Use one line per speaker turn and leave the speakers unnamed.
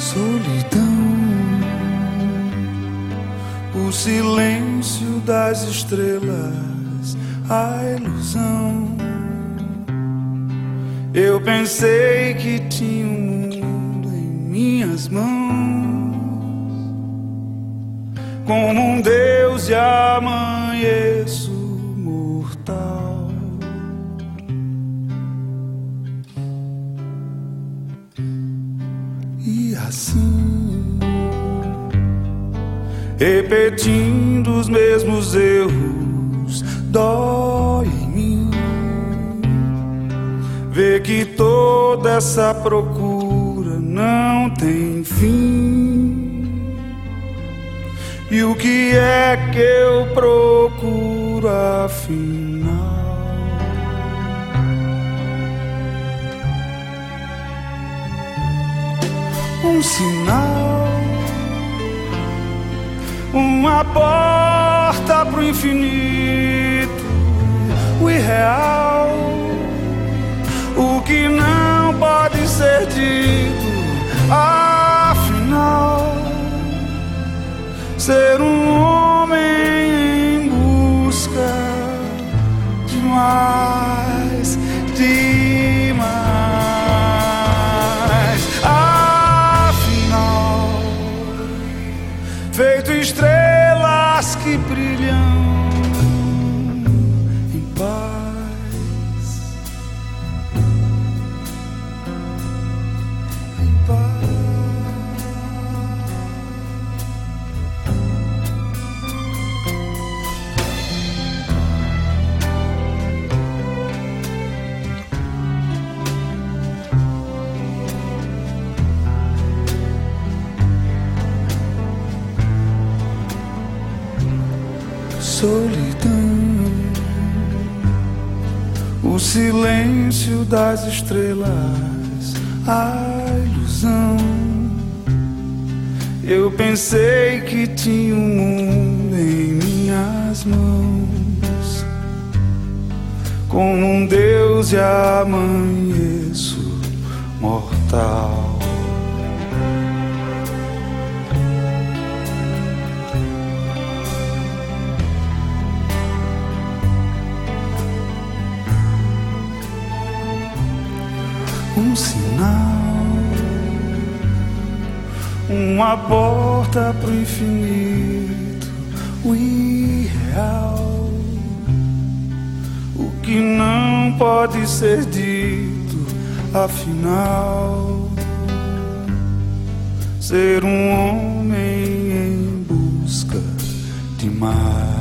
solidão, o silêncio das estrelas, a ilusão. Eu pensei que tinha um mundo em minhas mãos, como um Deus e amanheço mortal. Assim, repetindo os mesmos erros, dói em mim ver que toda essa procura não tem fim. E o que é que eu procuro afinal? Um sinal, uma porta pro infinito, o irreal, o que não pode ser dito, afinal ser um estrelas que solidão, o silêncio das estrelas, a ilusão. Eu pensei que tinha um mundo em minhas mãos, como um Deus e amanheço mortal. Um sinal, uma porta pro infinito, o irreal, o que não pode ser dito, afinal, ser um homem em busca de mais.